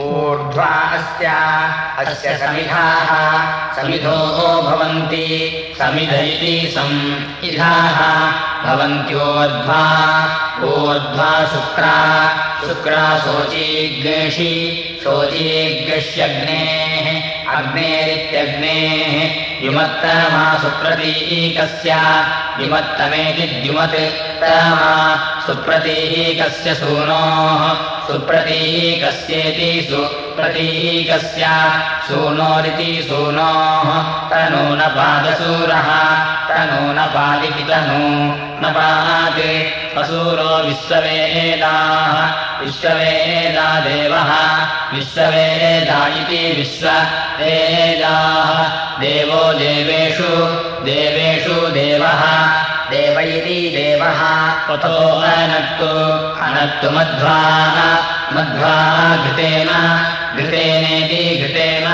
ऊर्ध्वा अस्य अस्य समिधाः समिधो भवन्ति समिध इति समिधाः भवन्त्योर्ध्वा ऊर्ध्वा शुक्रा शुक्रा शोचीग्नेषि शोचीग्यष्यग्नेः अग्नेरित्यग्नेः द्युमत्तमा सुप्रतीकस्य द्युमत्तमेति द्युमत्तमा सुप्रतीकस्य सूनोः सुप्रतीकस्येति सुप्रतीकस्य सूनोरिति सूनोः तनूनपादसूरः तनूनपादिति तनू न पात् असूरो विश्ववेदाः विश्ववेदा देवः विश्ववेदा इति विश्ववेदाः देवो देवेषु देवेषु देवः देव इति देवः। पथो अनक्तु अनक्तु मध्वा मध्वा घृतेन घृतेनेति घृतेन।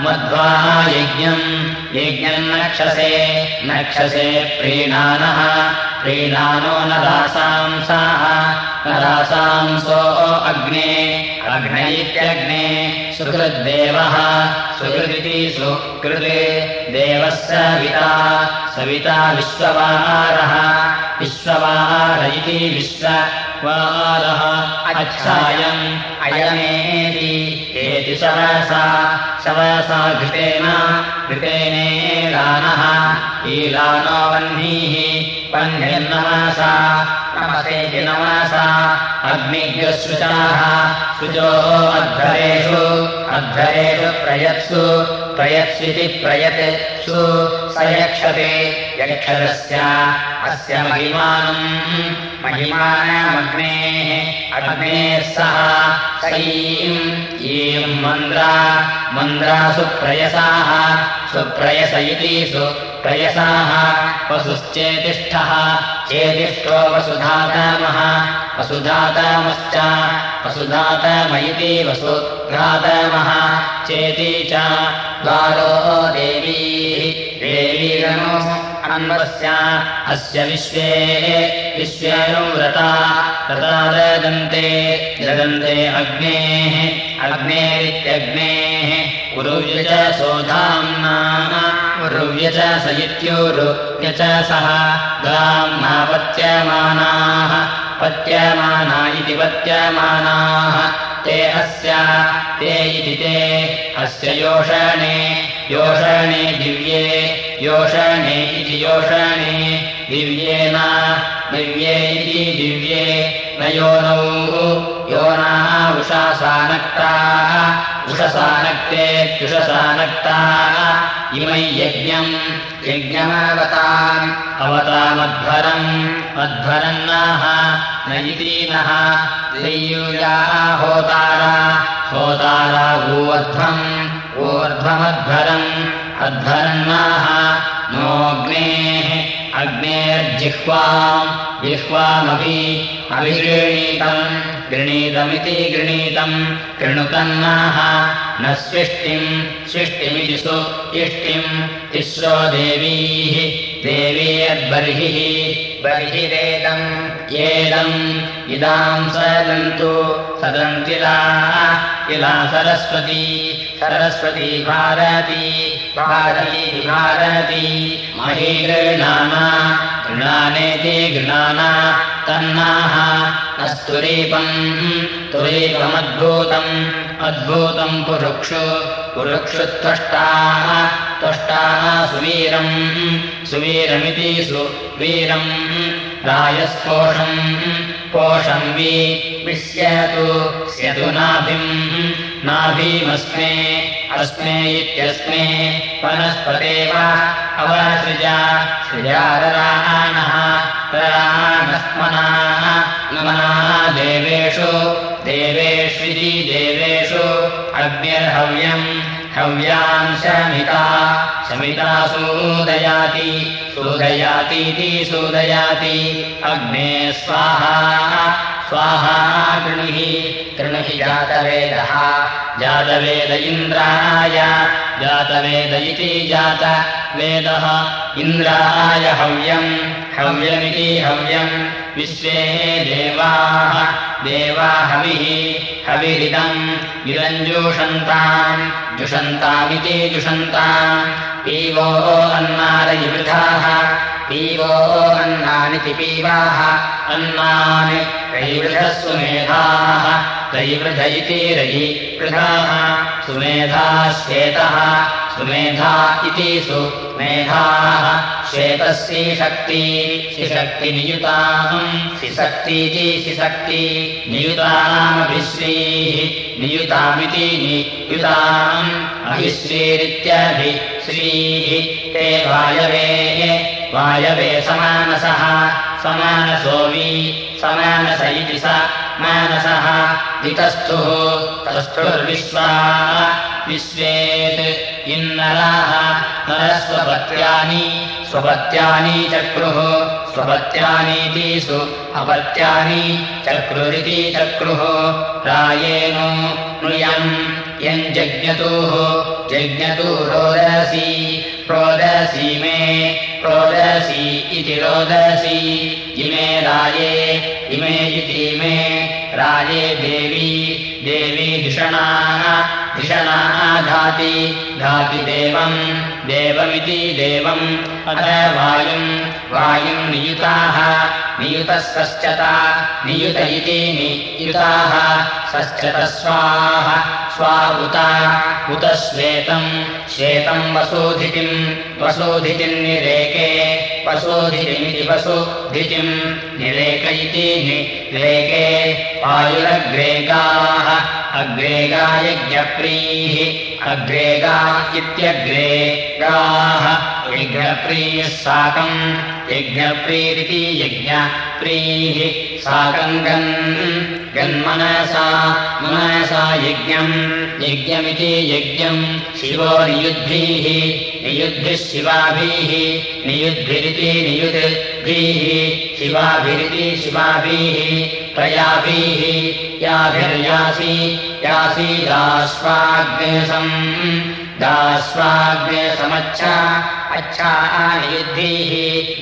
मध्वा यज्ञम्। यज्ञम् नक्षसे नक्षसे प्रीणानः। प्रीणानो न रासांसाः न रासांसो अग्ने अग्न इत्यग्ने सुकृद्देवः सुकृदिति सुकृते देवः सविता सविता विश्ववाहारः विश्ववाहार इति अच्छायम् अयमेति एति शवसा शवसा घृतेन घृतेनेलानः ईलानो वह्निः वह्निर्नमसा नमसेति नमसा। अग्निग्रश्रुचाः शुचोः अध्वरेषु अध्वरेषु प्रयत्सु प्रयत्स्विति प्रयत्सु स यक्षते यक्षरस्य अस्य महिमानम् महिमानमग्नेः अग्नेः सह सईम् ईम् मन्द्रा मन्द्रा सुप्रयसाः सुप्रयस इति सुप्रयसाः वसुश्चेतिष्ठः चेतिष्ठो वसुधातामः वसुधातामश्च वसुधातम इति वसुधातामः चेति च द्वारो देवीः देवीरनो अन्वस्य अस्य विश्वे विश्वेऽनुव्रता तथा ददन्ते ददन्ते अग्नेः अग्नेरित्यग्नेः उरुव्यच सोधाम्ना उरुव्यच स इत्युरुव्यच सः गाम्ना पत्यमानाः पत्यमाना इति पत्यमानाः ते अस्य ते इति ते अस्य योषणे योषणे दिव्ये योषणे इति योषणे दिव्येन दिव्ये इति दिव्ये न योनौ योनाः उषासानक्ताः उषसानक्तेत्युषसानक्ताः इमै यज्ञम् यज्ञमवताम् अवतामध्वरम् अध्वरन्नाः न इति नः दैयूयाः होतारा होतारा ऊर्ध्वम् ऊर्ध्वमध्वरम् अध्वरन्नाः नोऽग्नेः अग्नेर्जिह्वाम् जिह्वामभि अभिगृणीतम् गृणीतमिति गृणीतम् कृणुतन्नाः न स्विष्टिम् स्विष्टिमिति सु इष्टिम् तिस्रो देवीः। देवीयद्बर्हिः बर्हिरेदम् येदम् इदाम् सदन्तु सदन्तिला इला सरस्वती सरस्वती भारती भारती भारती। मही गृणाना गृणानेति गृणाना तन्नाः। न तुरीपमद्भूतम्। अद्भूतम् पुरुक्षु पुरुक्षु त्वष्टाः त्वष्टाः सुवीरम् सुवीरमिति सुवीरम् रायस्पोषम् पोषम् वि विश्यतु स्यतु नाभिम्। नाभीमस्मे अस्मे इत्यस्मे वनस्पतेव अवसृजा सृजारराणः राणस्मनाः नमनाः देवेषु देवेष्विति देवेषु अग्निर्हव्यम् हव्याम् शमिता शमिता सूदयाति सूदयातीति सूदयाति। अग्ने स्वाहा स्वाहा कृणुहि कृणुहि जातवेदः जातवेद इन्द्राय जातवेद इति जात। वेदः इन्द्राय हव्यम् हव्यमिति हव्यम्। विश्वे देवाः देवा हविः हविरिदम्। विरञ्जूषन्ताम् जुषन्तामिति जुषन्ताम् पीवो अन्नादयिवृथाः पीवो अन्नानिति पीवाः अन्नानि रयिवृधः सुमेधाः रयिवृध इति रयि वृधाः सुमेधाः श्वेतः सुमेधा इति सुमेधाः श्वेतस्य शक्ति शिशक्तिनियुताम् शिशक्तीति शिशक्ति नियुतामभिश्रीः नियुतामिति नियुताम् अभिश्रीरित्यभिश्रीः ते वायवेः वायवे समानसः समानसोऽवी समानस इति स मानसः वितस्थुः तस्थुर्विश्वा विश्वेत् इन्नराः नरस्वपत्यानि स्वपत्यानि चक्रुः स्वपत्यानीतिषु अपत्यानि चक्रुरिति चक्रुः। रायेणो नुयम् यम् जज्ञतुः जज्ञतु रोदसी रोदसी मे रोदसी इति रोदसी। इमे राये इमे इति मे राये देवी देवी धिषणाः धिषणाः धाति धाति देवम् देवमिति देवम्। अथ वायुम् वायुम् नियुताः नियुतः नियुत इति नियुताः। सश्चत स्वाः स्वा उता उत श्वेतम्। श्वेतम् वसोधितिम्। वसोधितिम् निरेके। वसोधितिमिति वसुधितिम्। निरेक इति निरेके। वायुरग्रेगाः अग्रेगायज्ञप्रीः। अग्रेगा इत्यग्रे गाः यज्ञप्रीः साकम् यज्ञप्रीरिति यज्ञप्रीः साकम् गन् गन्मनसा मनसा यज्ञम् यज्ञमिति यज्ञम् शिवो नियुद्भिः नियुद्भिः शिवाभिः नियुद्भिरिति नियुद्भिः शिवाभिरिति शिवाभिः प्रयाभिः याभिर्यासि यासि दाश्वाग्नेसम् दाश्वाग्नेसमच्छा अच्छा नियुद्भिः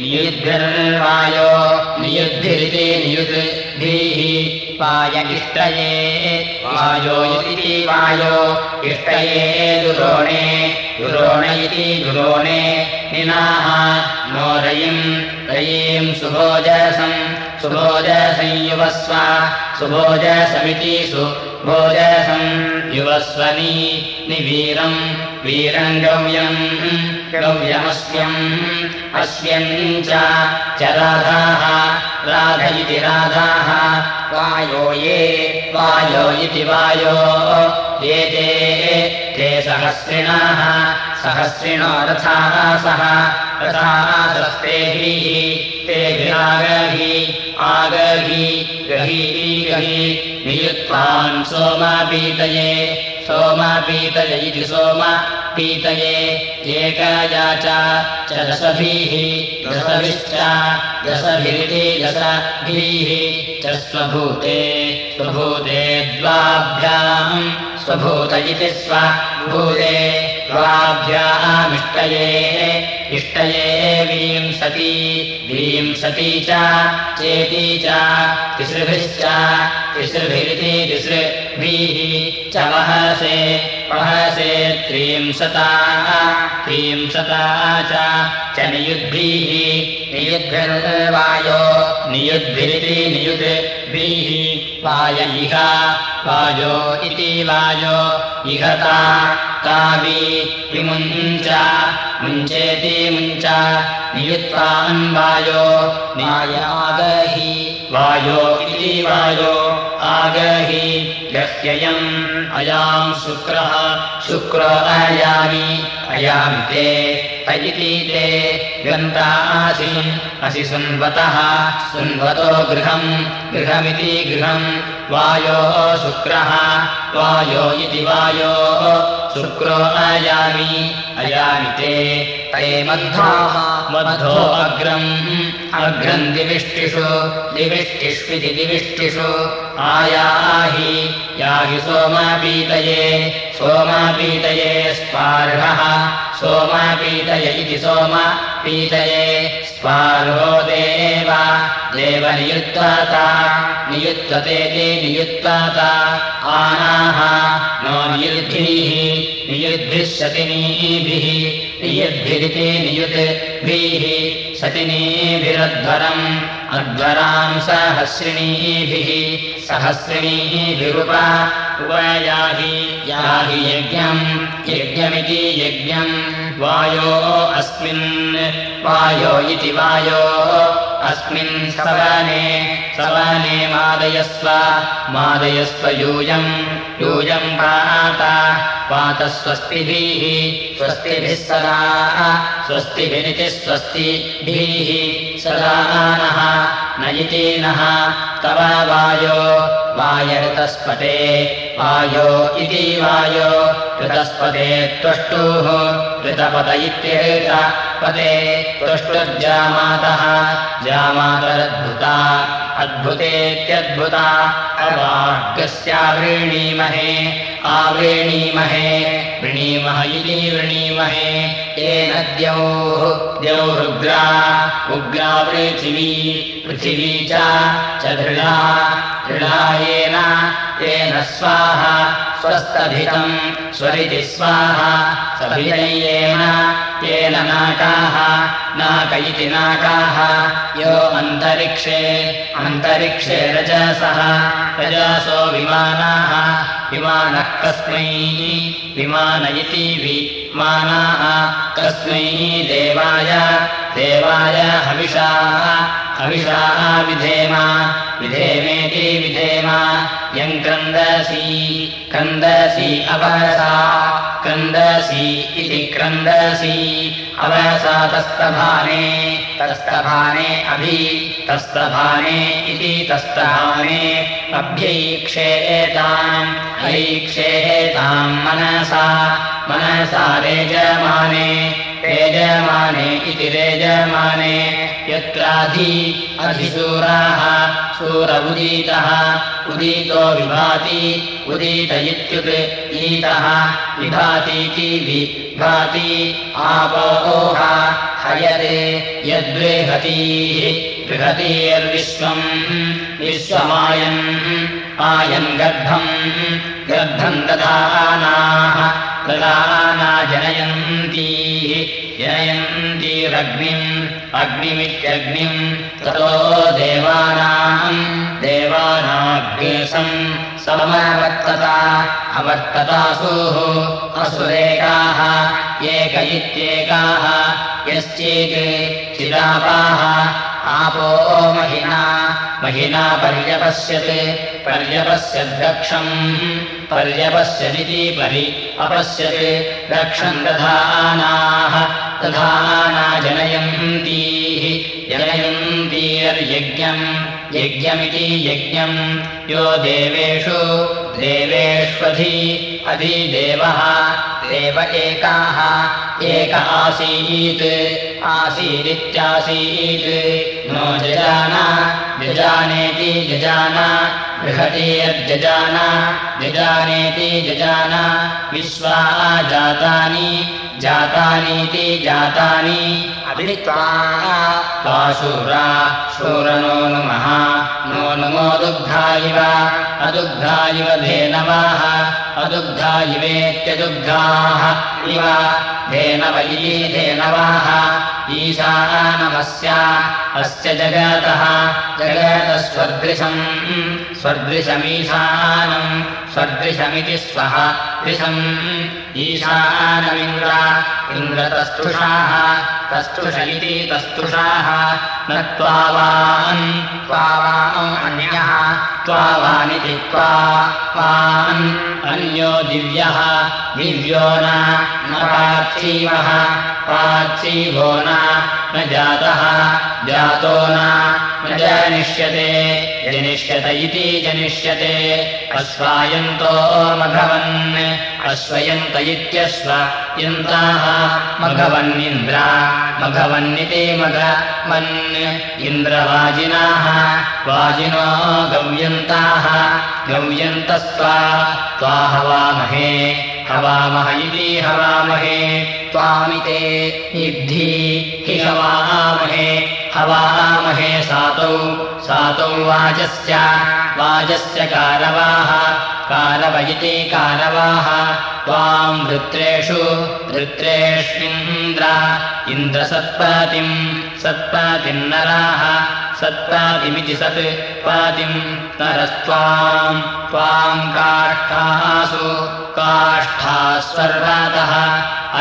नियुद्भिर्वायो नियुद्भिरिति नियुद्भिः वाय इष्टये वायो इति वायो इष्टये दुरोणे दुरोण इति दुरोणे निनाः नो रयिम् रयीम् सुभोजसम् सुभोजसंयुवस्व सुभोजसमिति सुभोजसम् युवस्वनी निवीरम् वीरम् गव्यम् गव्यमस्यम् अस्यम् च राधाः राध इति राधाः वायो ये वायो इति वायो ये ते ते सहस्रिणाः सहस्रिणो रथाः सः रथासस्तेभिः तेभिरागहि आगहि गही गहि नियुक्तान् सोमापीतये सोमापीतय इति सोमा पीतये एकया च दशभिः दशभिश्च दशभिरिति दशभिः च स्वभूते स्वभूते द्वाभ्याम् स्वभूत इति स्वभूते द्वाभ्यामिष्टये इष्टये विंसति विंसति च चेति च तिसृभिश्च तिसृभिरिति च वहसे वहसे त्रींशता त्रींशता च नियुद्भिः नियुद्भिर्वायो नियुद्भिरिति नियुद्भिः वाय इह वायो इति वायो इहता तावि विमुञ्च मुञ्चेति मुञ्च नियुत्वान् वायो न्यायागहि वायो इति वायो आगहि गह्ययम् अयाम् शुक्रः। शुक्र अयामि अयामि ते तयिति ते। गन्तासि असि सुन्वतः। सुन्वतो गृहम् गृहमिति गृहम् वायो शुक्रः। वायो इति वायो शुक्रो अयामि अयामि ते। ते मध्वाः मध्वो अग्रम्। अग्रम् दिविष्टिषु। दिविष्टिष्विति दिविष्टिषु आयाहि याहि सोमापीतये सोमापीतये स्पार्हः सोमापीतय इति सोम पीतये स्वार्हो देव देवनियुत्वाता नियुत्वतेति नियुत्वाता आनाः नो नियुद्भिः नियुद्भिः शतिनीभिः नियुद्भिरिति नियुद्भिः शतिनीभिरध्वरम् अध्वराम् सहस्रिणीभिः सहस्रिणीभिरुप उपयाहि याहि यज्ञम् यज्ञमिति यज्ञम् वायो अस्मिन् वायो इति वायो अस्मिन् सवने सवने मादयस्व मादयस्व यूयम् यूयम् पात पात स्वस्तिभिः स्वस्तिभिः सदा स्वस्तिभिरिति स्वस्तिभिः सदा नः न इति नः तव वायो वायऋतस्पते वायो इति वायो ऋतस्पते त्वष्टुः ऋतपद इत्येतपदे त्वष्टुर्जामातः जामातरद्भुता अद्भुतेत्यद्भुता अवाग्यस्यावृणीमहे आवृणीमहे वृणीमः इति वृणीमहे येन द्यौः द्यौरुग्रा उग्रा पृथिवी पृथिवी च दृढा दृढा येन स्वाहा स्वस्तभितम् स्वरिति स्वाहा सभिजयेन येन नाकाः नाक इति नाकाः यो अन्तरिक्षे अन्तरिक्षे रजसः रजसो विमानाः विमानः कस्मै विमान इति विमानाः कस्मै देवाय देवाय हविषाः हविषाः विधेम विधेमेति विधेम यम् क्रन्दसी क्रन्दसी अवसा क्रन्दसी इति क्रन्दसी अवसा तस्तभाने तस्तभाने अभि तस्तभाने इति तस्तभाने अभ्यैक्षेताम् ऐक्षेताम् मनसा मनसा रेजमाने रेजमाने इति रेजमाने यत्राधि अधिसूराः सूर उदीतः उदीतो विभाति उदीत इत्युक् ईतः विभातीति विभाति आपोह हयते यद्बृहतीः बृहतीर्विश्वम् विश्वमायन् आयन् गर्भम् गर्भम् ददानाः ददाना जनयन्तीः जनयन्तीरग्निम् अग्निमित्यग्निम् ततो देवानाम् देवानाग्निसम् समवर्तता अवर्ततासुः असुरेकाः एक इत्येकाः यश्चेत् चिदापाः आपो महिना महिना पर्यपश्यत् पर्यपश्यद्दक्षम् पर्यपश्यदिति परि अपश्यत् दक्षम् दधानाः दधाना जनयन्तीः जनयन्तीर्यज्ञम् यज्ञमिति यज्ञम्। यो देवेषु देवेष्वधि अधिदेवः देव एकाः। एक आसीत् आसीदित्यासीत्। नो जजान जजानेति जजान बृहतीयर्जजान जजानेति जजान। विश्वा जातानि जातानीति जातानि अभित्वा शूरा शूरनो नुमः नो नुमो दुग्धा इव अदुग्धा इव धेनवाः अदुग्धा इवेत्यदुग्धाः इव धेनव इति धेनवाः ईशानमस्य अस्य जगतः जगतः स्वदृशम् स्वदृशमीशानम् स्वदृशमिति स्वः दृशम्। ईशानमिन्द्र इन्द्रतस्तुषाः तस्तुष इति तस्तुषाः न त्वावान् त्वावान् अन्यः त्वावानिति त्वावान्। अन्यो दिव्यः दिव्यो न पार्थिवः पार्थिवो न जातः। जातो न जनिष्यते। जनिष्यत इति जनिष्यते। अश्वायन्तो मघवन् अश्वयन्त इत्यश्व यन्ताः मघवन्निन्द्रा मघवन्निति मघवन् इन्द्रवाजिनाः वाजिनो गव्यन्ताः गव्यन्तस्त्वा त्वा हवामहे हवामह इति हवामहे त्वामिते इद्धि हि हवामहे हवामहे सातौ सातौ वाजस्य वाजस्य कारवाः कारव इति कारवाः त्वाम् वृत्रेषु वृत्रेष्विन्द्र इन्द्रसत्पातिम् सत्पातिन्नराः सत्पातिमिति सत् पातिम् नरस्त्वाम् त्वाम् काष्ठासु काष्ठास्वर्वातः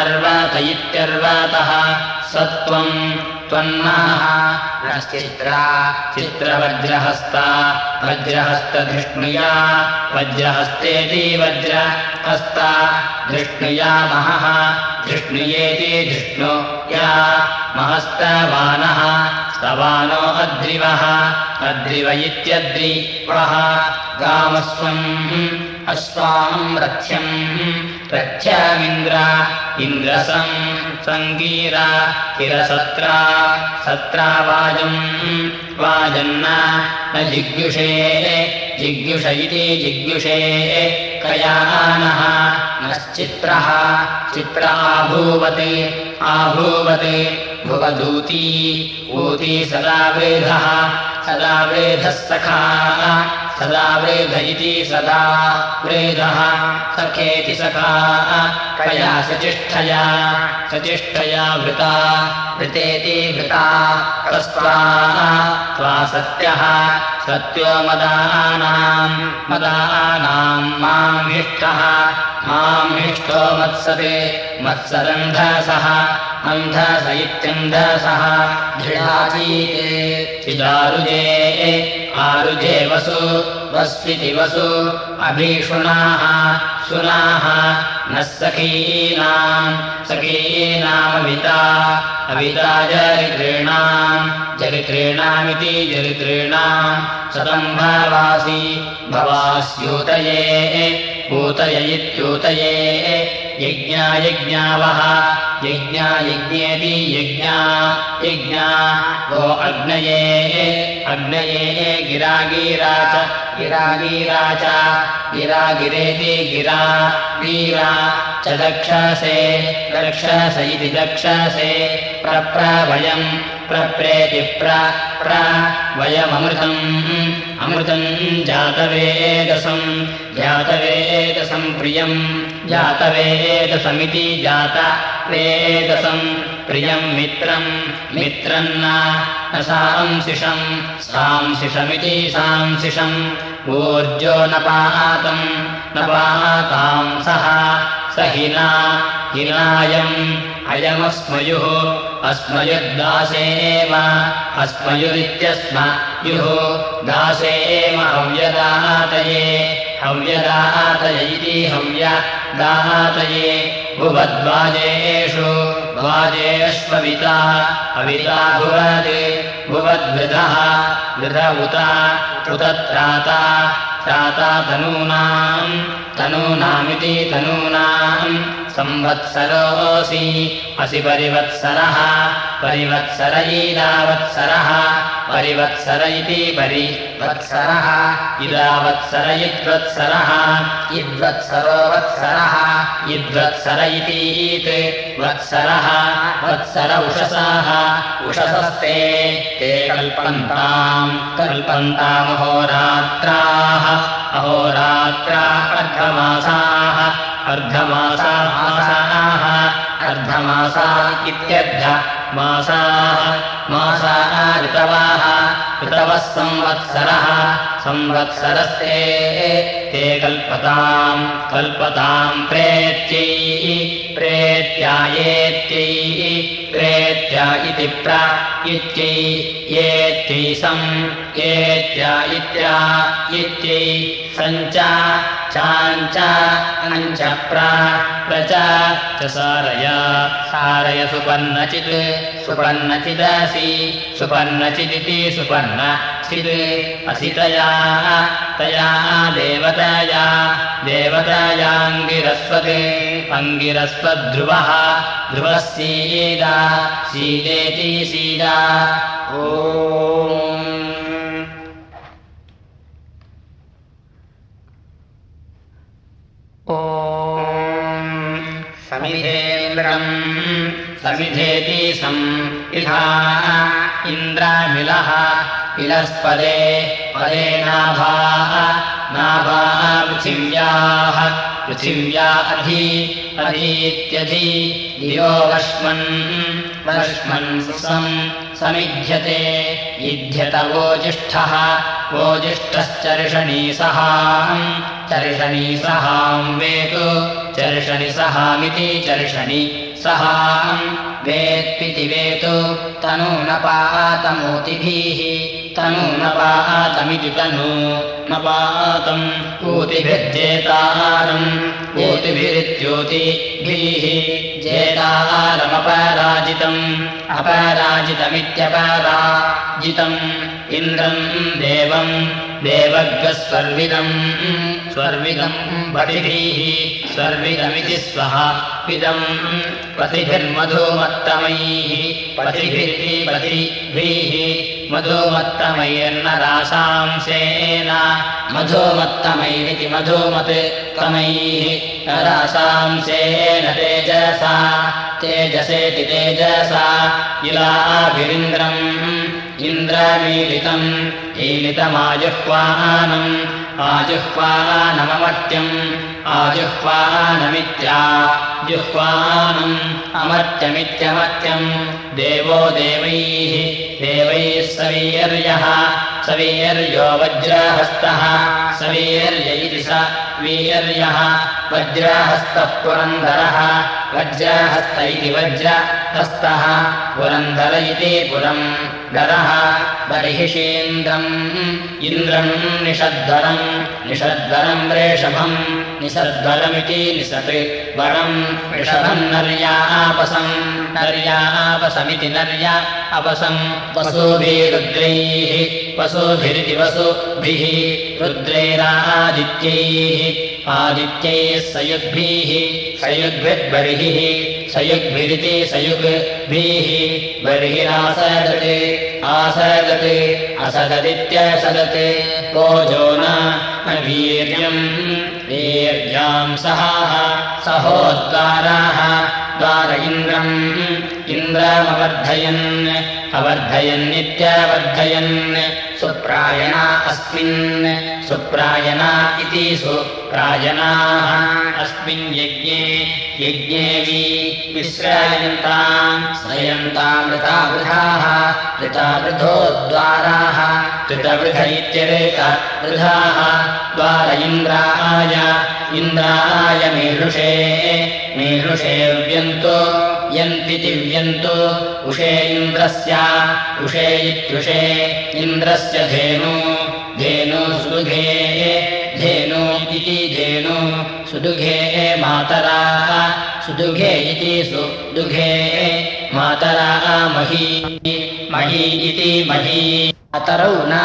अर्वात इत्यर्वातः सत्त्वम् चित्रवज्रहस्ता वज्रहस्तधृष्णुया वज्रहस्तेति वज्रहस्ता धृष्णुया महः धृष्णुयेति धृष्णु या महस्तवानः स्तवानो अद्रिवः अद्रिव इत्यद्रिवः गामस्वम् अश्वाम् रथ्यम् रथ्यमिन्द्र इन्द्रसम् सङ्गीरा किरसत्रा सत्रा वाजम् वाजन्न न जिग्युषे जिग्युष इति जिग्युषे कयानः नश्चित्रः चित्राभूवत् आभूवत् भुवदूती ऊती सदा वृधः सदा वृधः सखा सदा वृध इति सदा वृधः सखेति सखा कया सचिष्ठया सचिष्ठया वृता वृतेति वृता कस्त्वा त्वा सत्यः सत्यो मदानाम् मदानाम् मामिष्टः मामिष्टो मत्सते मत्सरन्धसः अन्धस इत्यन्धसः दृढाचीते चिदारुजे आरुजे वसु वस्विति वसु अभीषुणाः सुनाः नः सखीनाम् सखीनामविता अविता जरितॄणाम् जरितॄणामिति जरितॄणाम् सदम्भवासि भवास्यूतये ऊतय इत्यूतये यज्ञायज्ञावः यज्ञायज्ञेति यज्ञा। यज्ञा वो अग्नये। अग्नये गिरागीरा च। गिरागीरा च। गिरागिरेति गिरा। वीरा च दक्षसे। दक्षस इति दक्षसे। प्रप्रवयम् प्रप्रेति प्र वयममृतम्। अमृतम् जातवेदसम्। जातवेदसम् प्रियम्। जातवेदसमिति जात वेदसम् प्रियम् मित्रम्। मित्रम् न सांसिषम् सांसिषमिति सांसिषम् ऊर्जो न पातम् न पाताम् सः स हिना हिनायम्। अयमस्मयुः अस्मयुर्दासेव अस्मयुरित्यस्मयुः दासेम हव्यदातये हव्यदातय इति हव्यदातये भुवद्वाजेषु द्वाजेष्वविता अविता भुवद् भुवद्वृधः वृध उत उत त्राता तनूनाम् तनूनामिति तनूनाम् संवत्सरोऽसि असि परिवत्सरः परिवत्सर ईदावत्सरः परिवत्सर इति परिवत्सरः इदावत्सर इद्वत्सरः इद्वत्सरो वत्सरः इद्वत्सर इतीत् वत्सरः। वत्सर उषसाः। उषसस्ते। ते कल्पन्ताम् कल्पन्तामहोरात्राः। अहोरात्रा अर्धमासाः। अर्धमासाः अर्धमासा इत्यर्ध मासाः। मासा ऋतवाः। ऋतवः संवत्सरः संवत्सरस्ते ते कल्पताम् कल्पताम् प्रेत्यै प्रेत्यायेत्यै प्रेत्या इति प्र इत्यै येत्यै सम् येत्या इत्या इत्यै सञ्च चाञ्च अञ्च प्रच च सारय सारय सुपर्णचित् सुपर्णचिदसि सुपर्णचिदिति सुपर्णचित् असितया तया देवतया देवतायाङ्गिरस्वत् अङ्गिरस्वद्ध्रुवः ध्रुवः सीदा सीदेति सीदा। ॐ। समिधेन्द्रम् समिधेति सम् इहा इन्द्रामिलः इलस्पदे पदे नाभाः नाभा पृथिव्याः पृथिव्या अधि अधीत्यधि दियोवश्मन् वश्मन् सम् समिध्यते युध्यत वोजिष्ठः वोजिष्ठश्चर्षणीसहाम् चर्षणीसहाम् वेतु चर्षणिसहामिति चर्षणि सहाम्। वेत्पिति वेतु तनूनपातमूतिभिः तनूनपातमिति तनु न पातम् ऊतिभिर्जेतारम् ऊतिभिरित्योतिभिः जेतारमपराजितम् अपराजितमित्यपराजितम्। इन्द्रम् देवम् देवग्स्वर्विदम् स्वर्विदम् पतिभिः स्वर्विदमिति स्वः विदम् पतिभिर्मधुमत्तमैः पतिभिरिति पतिभिः। मधुमत्तमैर्नराशांसेन मधुमत्तमैरिति मधुमत्तमैः नराशांसेन तेजसा तेजसेति तेजसा इलाभिरिन्द्रम् इन्द्रमीलितम् ईलितमाजुह्वानम् आजुह्वानममर्त्यम् आजुह्वानमित्या जुह्वानम् अमर्त्यमित्यमर्त्यम् देवो देवैः देवैः सवीर्यः सवीर्यो वज्रहस्तः। सवीर्य इति स वीर्यः वज्रहस्तः पुरन्दरः वज्रहस्त इति वज्रहस्तः। पुरन्दर इति पुरम् गरः बर्हिषीन्द्रम् इन्द्रम् निषद्वरम् निषद्वरम् रेषभम् निषद्वरमिति निसत् वरम्। ऋषभम् नर्या आपसम् नर्या आपसमिति नर्या अपसम् वसुभिरुद्रैः वसुभिरिति वसुभिः रुद्रैरादित्यैः आदित्यैः सयुग्भिः सयुग्भिर्बर्हिः सयुग्भिरिति सयुग्भिः बर्हिरासदत् आसदत् असददित्यसदत्। ओजो न वीर्यम् वीर्याम् सहाः सहोद्गाराः इन्द्रम्। इन्द्रमवर्धयन् अवर्धयन्नित्यवर्धयन्। सुप्रायणा अस्मिन्। सुप्रायणा इति सुप्रायणाः अस्मिन् यज्ञे यज्ञे विश्रायन्ताम् श्रयन्तामृतावृधाः ऋतावृधोद्वाराः ऋतवृध इत्यरेतवृधाः द्वार इन्द्राय इन्द्राय मीरुषे मीरुषे व्यन्तो यन्तिव्यन्तो उषे इन्द्रस्य उषे इत्युषे इन्द्रस्य धेनु धेनु धेनु इति धेनु। सुदुघे मातरा। सुदुघे इति सुदुघे मातरा। मही मही इति मही अतरौ न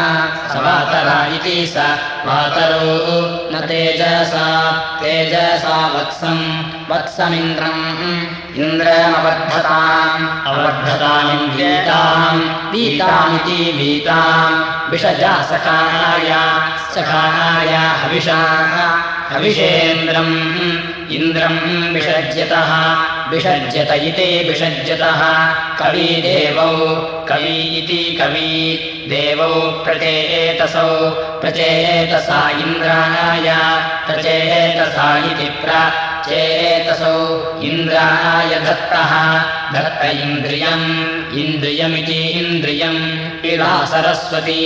समातरा इति स मातरौ न तेजसा तेजसा वत्सम् वत्समिन्द्रम् इन्द्रमवर्धताम् अवर्धतामिन्द्रियताम् वीतामिति वीताम् विषजा सखाय सखाय हविषा हविषेन्द्रम् इन्द्रम् विषज्यतः विषज्यत इति विषज्यतः कविदेवौ कवि इति कवि। देवौ प्रचेतसौ प्रचेतसा इन्द्राय प्रचेतसा इति प्रचेतसौ इन्द्राय दत्तः इन्द्रियम् इन्द्रियमिति इन्द्रियम्। इला सरस्वती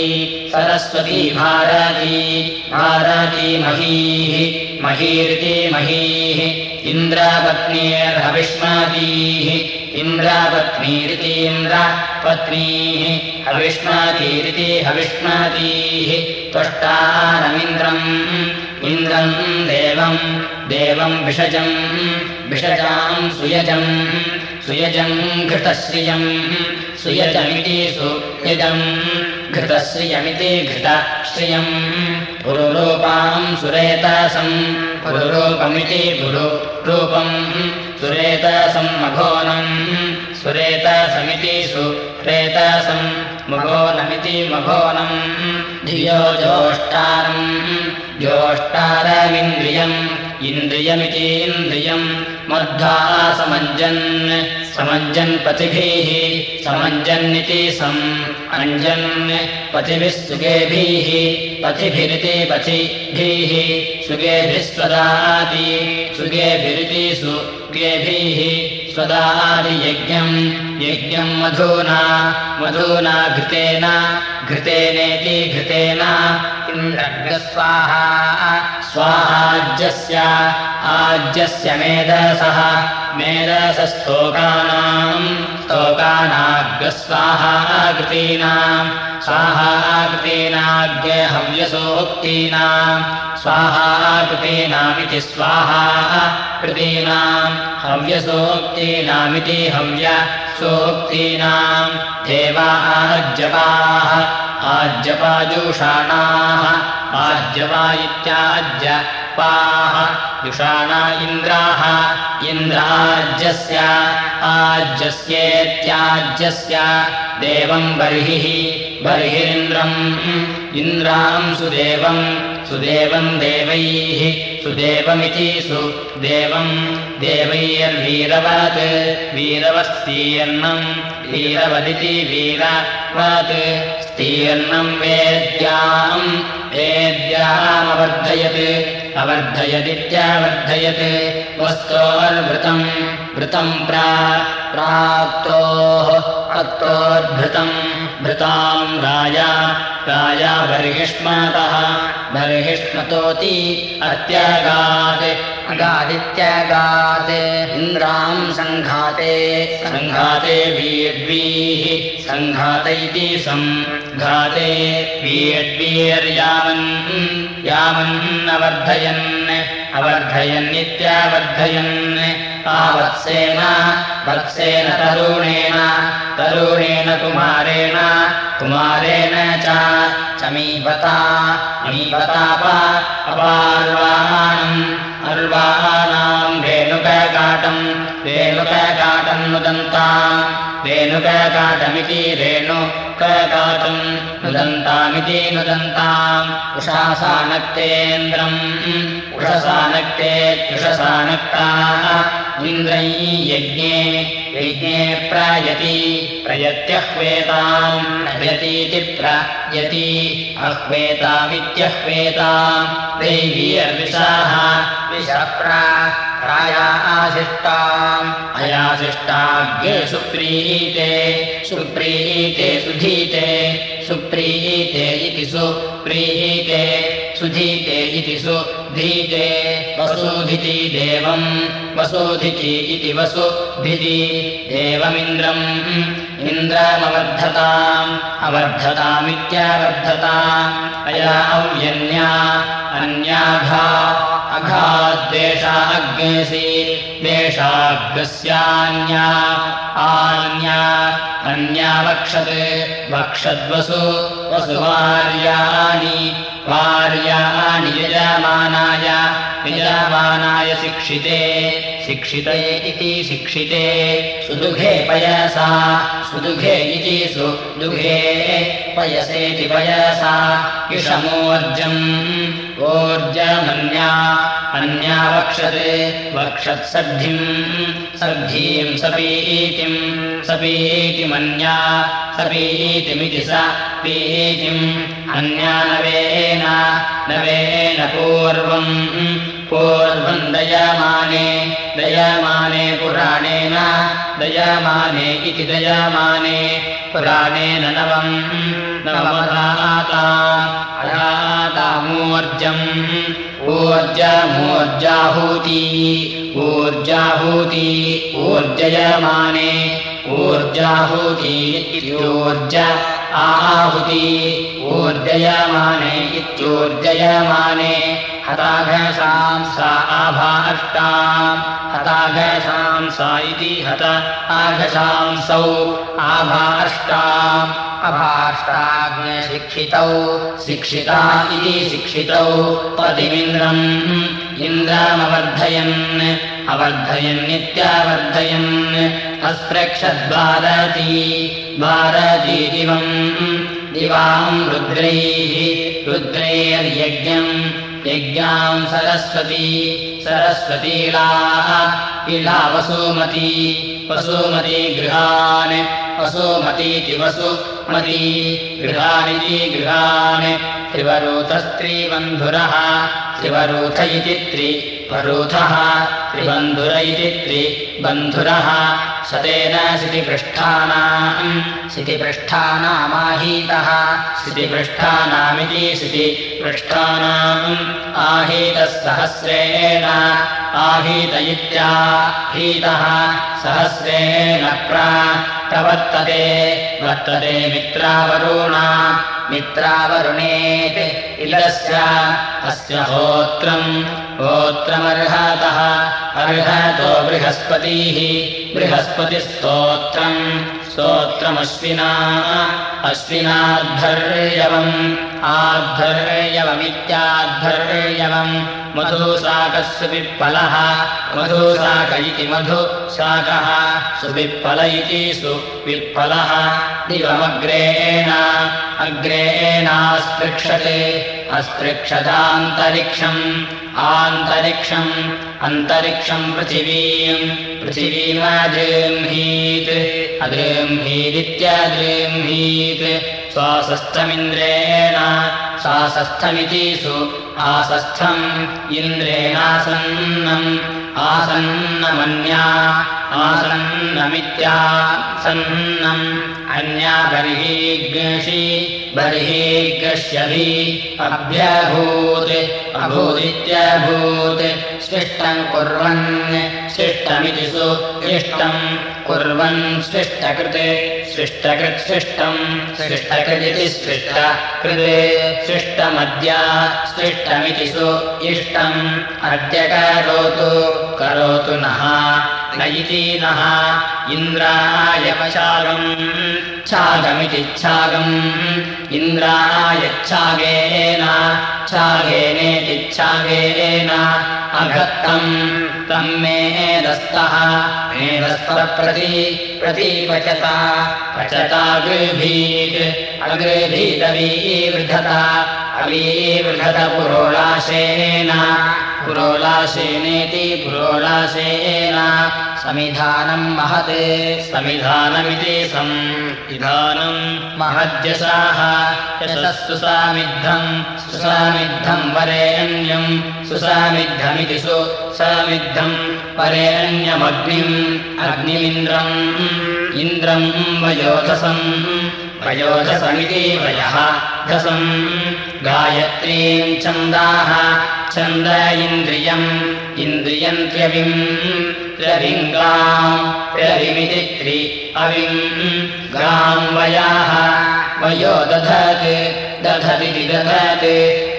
सरस्वती भारती भारती महीः महीरिति महीः। इन्द्रपत्नीर्हविष्मातीः इन्द्रपत्नीरिति इन्द्रपत्नीः। हविष्मातीरिति हविष्मातीः। त्वष्टानमिन्द्रम् इन्द्रम् देवम् देवम् विषजम् विषजाम् सुयजम् सुयजम् घृतश्रियम् सुयजमिति सुयजम् घृतश्रियमिति घृतश्रियम् पुरुरूपाम् सुरेतसम्। पुरुरूपमिति पुरुरूपम् सुरेतसम् मघोनम्। सुरेतसमिति सुरेतसम् मघोनमिति मघोनम्। धियो जोष्टारम् जोष्टारमिन्द्रियम् इन्द्रियमिति इन्द्रियम् मध्वा समञ्जन् समञ्जन् पतिभिः समञ्जन्निति सम् अञ्जन् पतिभिः सुगेभिः पथिभिरिति पथिभिः सुगेभिः स्वदादि सुगेभिरिति सुगेभिः स्वदादियज्ञम् यज्ञम् मधूना मधूना घृतेन घृतेनेति घृतेन इन्द्रग्रस्वाहा स्वाहाज्यस्य आज्यस्य मेधसः मेधसस्तोकानाम् स्तोकानाग्रस्वाहाकृतीनाम् स्वाहाकृतीनाग्य हव्यसोक्तीनाम् स्वाहाकृतीनामिति स्वाहा कृतीनाम् हव्यसोक्तीनामिति हव्य सोक्तीनाम् देवाजपाः आज्यपाजुषाणाः आज्यपा जुषाणा इन्द्राः इन्द्राज्यस्य आज्यस्येत्याज्यस्य देवम् बर्हिः बर्हिरिन्द्रम् इन्द्राम् सुदेवम् सुदेवम् देवैः सुदेवमिति सुदेवम् देवैर्वीरवत् वीरवस्तीर्णम् वीरवदिति वीरवत् स्तीर्णम् वेद्याम् वेद्यामवर्धयत् अवर्धयदित्यावर्धयत् वस्तोर्वृतम् वृतम् प्राप्तोः अक्तोर्भृतम् भृताम् राजा राजा बर्हिष्मतः बर्हिष्मतोति अत्यागात् अगादित्यगात् इन्द्राम् सङ्घाते सङ्घाते वीर्वीः सङ्घात इति सङ्घाते वीर्वीर्यामन् यामन्नवर्धयन् अवर्धयन्नित्यावर्धयन् तावत्सेन वत्सेन तरुणेन तरुणेन कुमारेण कुमारेण च मीपता मीपताप अपार्वाणम् अर्वाणाम् रेणुककाटम् रेणुककाटम् नुदन्ताम् रेणुककाटमिति रेणुककाटम् नुदन्तामिति नुदन्ताम् उषासानक्तेन्द्रम् उषसानक्तेत्युषसानक्ताः इन्द्रै यज्ञे यज्ञे प्रयति प्रयत्यह्वेताम् प्रयतीति प्रयति अह्वेतामित्यह्वेताम् दैवीयर्विषाः विषप्रा प्रायाशिष्टाम् अयाशिष्टाग्रे सुप्रीते सुप्रीते सुधीते सुप्रीते इति सुप्रीते सुधीते इति सुधीते वसुधिति देवम् वसुधिति इति वसुधिति देवमिन्द्रम् इन्द्रमवर्धताम् अवर्धतामित्यावर्धताम् अया औयन्या अन्याघा अघाद्वेषा अग्नेसि देशाग्रस्यान्या आन्या अन्या वक्षत् वक्षद्वसु वसुवार्याणि वार्याणि यजमानाय यजमानाय शिक्षिते शिक्षिते इति शिक्षिते। सुदुघे पयसा सुदुघे इति सुदुघे। पयसेति पयसा इषमोर्जम् ऊर्जमन्या अन्या वक्षते वक्षत्सद्धिम् सद्धिम् सपीतिम् सपीतिमन्या सपीतिमिति स पीतिम्। अन्या नवेन नवेन पूर्वम्। पूर्वम् दयमाने दयमाने पुराणेन दयमाने इति दयमाने पुराणेन नवम् नवमराता अरातामूर्जम् ऊर्जमूर्जाहूती ऊर्जाहूती ऊर्जयमाने ऊर्जाहूती इत्यूर्ज आहुति ऊर्जयमाने इत्यूर्जयमाने हताघसाम् सा आभाष्टाम् हताघसाम् सा इति हत आघसांसौ आभाष्टाम् अभाष्टाग्नशिक्षितौ शिक्षिता इति शिक्षितौ पतिमिन्द्रम् इन्द्रमवर्धयन् अवर्धयन्नित्यावर्धयन् अस्पृक्षद्वारती द्वारती दिवम् दिवाम् रुद्रैः रुद्रैर्यज्ञम् यज्ञाम् सरस्वती सरस्वतीलाः इला वसुमती वसुमती गृहान् वसुमतीति वसुमती गृहानिति गृहान् त्रिवरूथस्त्रीबन्धुरः त्रिवरूथ इति त्रिवरूथः त्रिबन्धुर इति त्रिबन्धुरः सतेन सितिपृष्ठानाम् सितिपृष्ठानामाहीतः सितिपृष्ठानामिति सितिपृष्ठानाम् आहीतः सहस्रेण आहीत इत्याहीतः सहस्रेण प्रवर्तते वर्तते मित्रावरुणा मित्रावरुणेत् इलस्य अस्य होत्रम् होत्रमर्हतः अर्हतो बृहस्पतिः बृहस्पतिस्तोत्रम् स्तोत्रमश्विना अश्विनाद्धर्यवम् आद्धर्यवमित्याद्धर्यवम् मधुशाकः सुविप्पलः मधुशाक इति मधुशाकः सुविप्पल इति सुविप्पलः दिवमग्रेण अग्रेणास्पृक्षते अस्पृक्षतान्तरिक्षम् आन्तरिक्षम् अन्तरिक्षम् पृथिवीम् पृथिवीमजृह्मीत् अगृह्मीदित्यगृह्मीत् स्वासस्थमिन्द्रेण स्वासस्थमिति सु आसस्थम् इन्द्रेणासन्नम् आसन्नमन्या आसन्नमित्या सन्नम्। अन्या बर्हीग्षि बर्हीग्ष्यभि अभ्यभूत् अभूदित्यभूत्। स्विष्टम् कुर्वन् स्विष्टमिति सु इष्टम्। कुर्वन् स्विष्टकृते स्विष्टम् स्विष्टकृदिति स्विष्टकृते स्विष्टमद्य स्विष्टमिति सु इष्टम्। अद्य करोतु करोतु नः न इति नः इन्द्रायवशागम् छागमिति छागम् इन्द्रायच्छागेन छागेनेतिच्छागेन अघत्तम् तम् मेदस्तः मेदस्तप्रति प्रतीपचता पचता गृभीत् अगृभीदवीवृधता अवीवृधत पुरोलाशेन पुरोलाशेनेति पुरोलाशेन समिधानम् महते। समिधानमिति संविधानम् महद्यशाः यशः सुसामिद्धम् सुसामिद्धम् वरेण्यम् सुसामिद्धमिति सु सामिद्धम् वरेण्यमग्निम् अग्निमिन्द्रम् इन्द्रम् वयोधसम् वयोधसमिति वयः धसम् गायत्रीम् छन्दाः छन्द इन्द्रियम् इन्द्रियम् त्र्यविम् त्र्यविङ्गाम् त्र्यविमिति त्रि अविम् गाम् वयाः वयो दधत् दधदिति दधत्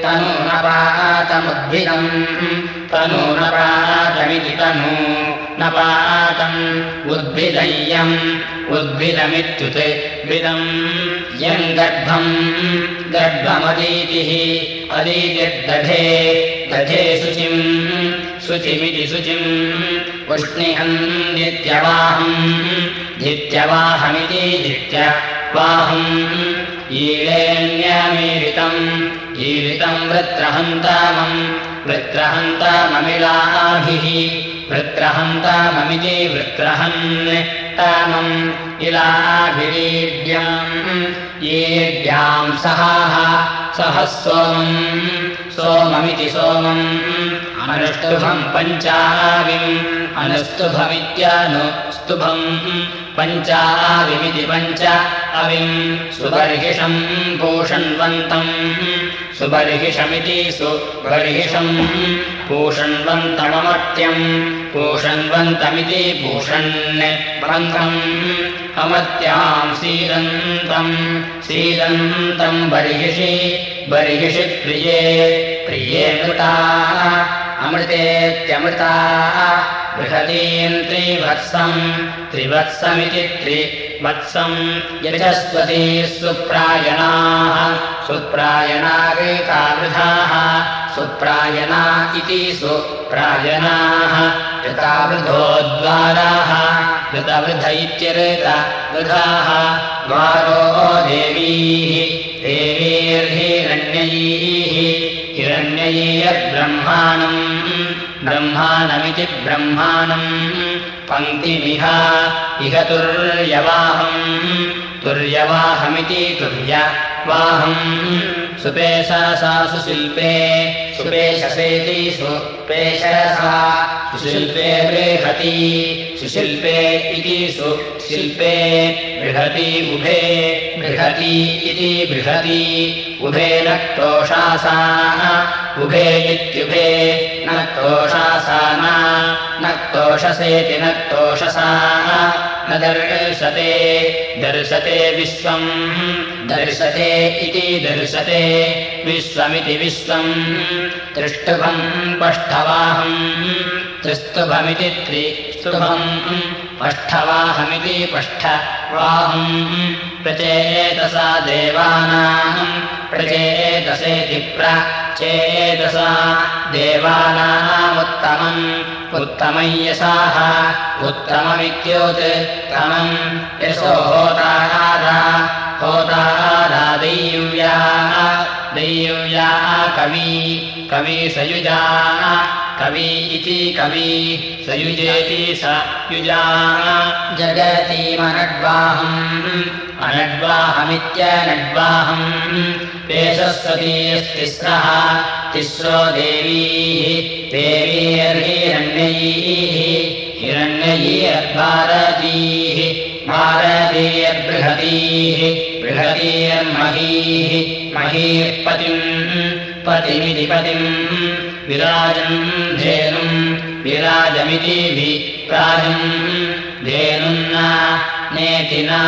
तनूनपातमुद्भिदम् तनूनपातमिति तनू न उद्भिदय्यम् उद्भिदमित्युत् विदम्। यम् गर्भम्। गर्भमदीतिः अदीतिर्दधे दधे शुचिम्। शुचिमिति शुचिम्। उष्णिहम् नित्यवाहम् नित्यवाहमिति नित्यवाहम् ईळेण्यमीरितम्। ईरितम् वृत्रहन्तामम्। वृत्रहन्ताममिलाभिः वृत्रहन्ताममिति वृत्रहन् तामम् इलाभिरीड्याम् येड्याम् सहाः सह सोमम् सोममिति सोमम् अनुष्टुभम् पञ्चाविम् अनुस्तुभमित्यानुस्तुभम् पञ्चाविमिति पञ्च अविम् सुबर्हिषम् पूषण्वन्तम् सुबर्हिषमिति सुबर्हिषम् पूषण्वन्तममर्त्यम् पूषण्वन्तमिति पूषन् बन्धम् अमर्त्याम् सीदन्तम् सीदन्तम् बर्हिषि बर्हिषि प्रिये प्रिये मृता अमृतेत्यमृता बृहतीम् त्रिवत्सम् त्रिवत्समिति त्रिवत्सम् यजस्वती सुप्रायणाः। सुप्रायणा सुप्रायणा इति सुप्रायणाः। ऋतावृधोद्वाराः ऋतवृध इत्यऋतवृधाः द्वारो देवीः। देवीर्हिरण्यैः। हिरण्ययीयब्रह्माणम् ब्रह्माणमिति ब्रह्माणम् पङ्क्तिमिह इह तुर्यवाहम् तुर्यवाहमिति तुर्यवाहम् सुपेशा सा सुशिल्पे सुपेशसेति सुपेशसा सुशिल्पे बृहति, सुशिल्पे इति सुशिल्पे बृहति उभे, बृहति इति बृहति। उभे नक्तोषासा उभे इत्युभे नक्तोषासा नक्तोषसेति नक्तोषसा न दर्शते दर्शते विश्वम्। दर्शते इति दर्शते। विश्वमिति विश्वम्। त्रिष्टुभम् पष्ठवाहम्। त्रिस्तुभमिति त्रिस्तुभम् पष्ठवाहमिति पष्ठवाहम्। प्रचेतसा देवानाम्। प्रचेतसेति प्रचेतसा देवानामुत्तमम् उत्तमय्यसाः उत्तममित्योत्तमम् यशो होतारा होतारा दैव्या दैव्या कवी कवी सयुजा कवी इति कवी सयुजेति स युजा जगतीमनड्वाहम् अनड्वाहमित्यनड्वाहम्। पेशस्वतीस्तिस्रः तिस्रो देवीः देवीर्हिरण्यैः हिरण्ययीर्भारतीः भारतीयर्बृहतीः बृहतीर्महीः महीर्पतिम् पतिमिति पतिम् विराजम् धेनुम् विराजमिति विराजम् नेतिना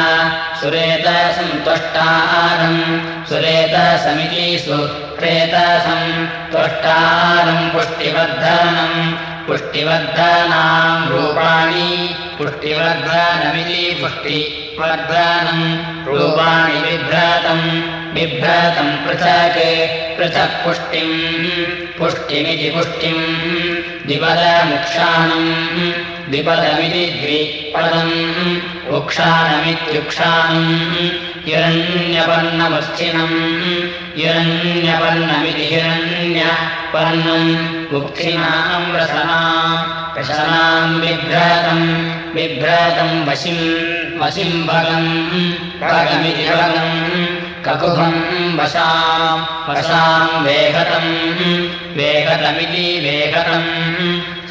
सुरेतसन्तुष्टारम् सुरेतसमिति सुप्रेतसम् त्वष्टारम् पुष्टिवर्धनम् पुष्टिवर्धनाम् रूपाणि पुष्टिवर्धनमिति पुष्टिवर्धनम् रूपाणि बिभ्रातम् बिभ्रातम् पृथक् पृथक् पुष्टिम् पुष्टिमिति पुष्टिम् द्विपदमुक्षाणम् द्विपदमिति द्विपदम् उक्षाणमित्युक्षाणम् हिरण्यपर्णमुस्थिनम् हिरण्यपर्णमिति हिरण्यपर्णम् उक्षिणाम् रसनाम् रसनाम् बिभ्रातम् बिभ्रातम् वशिम् भगम् भगमिति भगम् ककुभम् वशाम् वशाम् वेगतम् वेगतमिति वेगतम्।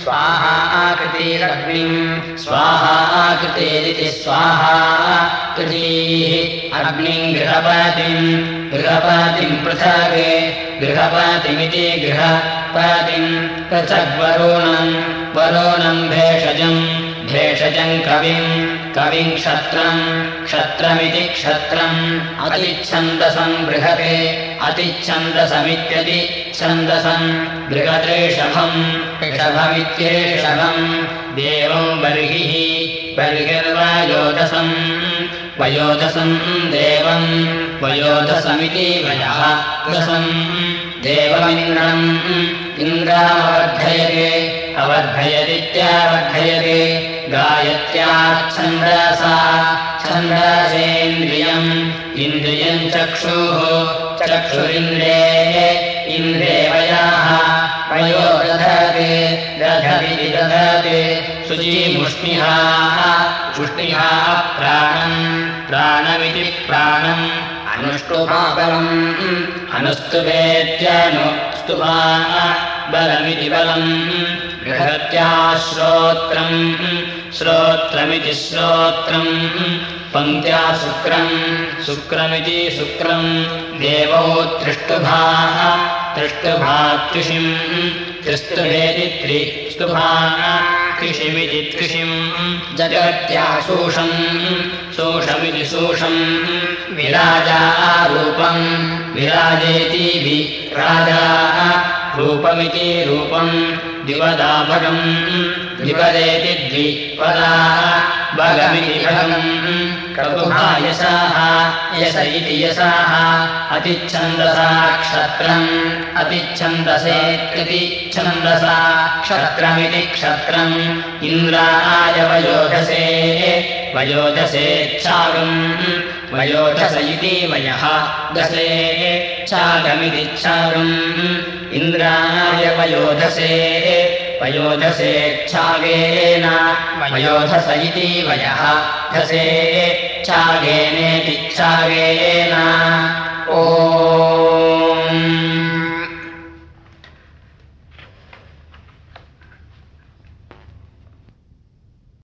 स्वाहा आकृतिरग्निम् स्वाहा कृतीः। अग्निम् गृहपतिम् गृहपतिम् पृथक् गृहपतिमिति गृहपतिम् पृथग्वरुणम् वरुणम् भेषजम् भेषजम् कविम् कविम् क्षत्रम् क्षत्रमिति क्षत्रम्। अतिच्छन्दसम् बृहते अतिच्छन्दसमित्यति छन्दसम्। बृहदृषभम् ऋषभमित्येषभम् देवम् बर्हिः बर्हिर्वयोधसम् वयोधसम् देवम् वयोधसमिति वयः रसम् देवमिन्द्रम् इन्द्रामवर्धयते अवर्धयदित्यावर्धयते गायत्याच्छन्दसा छन्दसेन्द्रियम् इन्द्रियम् चक्षुः चक्षुरिन्द्रे इन्द्रे वयाः वयो दधते दधति दधते शुचिमुष्णिहा मुष्णिहा प्राणम् प्राणमिति प्राणम् अनुष्टुमाबलम् अनुस्तुभेत्यनुस्तुभा बलमिति बलम् बृहत्या श्रोत्रम् श्रोत्रमिति श्रोत्रम् पङ्क्त्या शुक्रम् शुक्रमिति शुक्रम् देवौ त्रिष्टुभाः त्रिष्टुभात्युषिम् त्रिस्तुभेति त्रिस्तुभाः कृषिमिति कृषिम् जगत्या शोषम् शोषमिति शोषम् विराजारूपम् विराजेति विराजा रूपमिति रूपम् दिवदाभगम् द्विपदेति द्विपदा भगमिति भगम् ककुभायसाः यस इति यसाः अतिच्छन्दसा क्षत्रम्। अतिच्छन्दसेत्यति छन्दसा क्षत्रमिति क्षत्रम्। इन्द्राय वयोधसे वयोधसेच्छागम् वयोधस इति वयः दसे छागमितिच्छागम् इन्द्राय वयोधसे वयोधसेच्छागेन। वयोधस इति वयः। धसे छागेनेतिच्छागेन ओ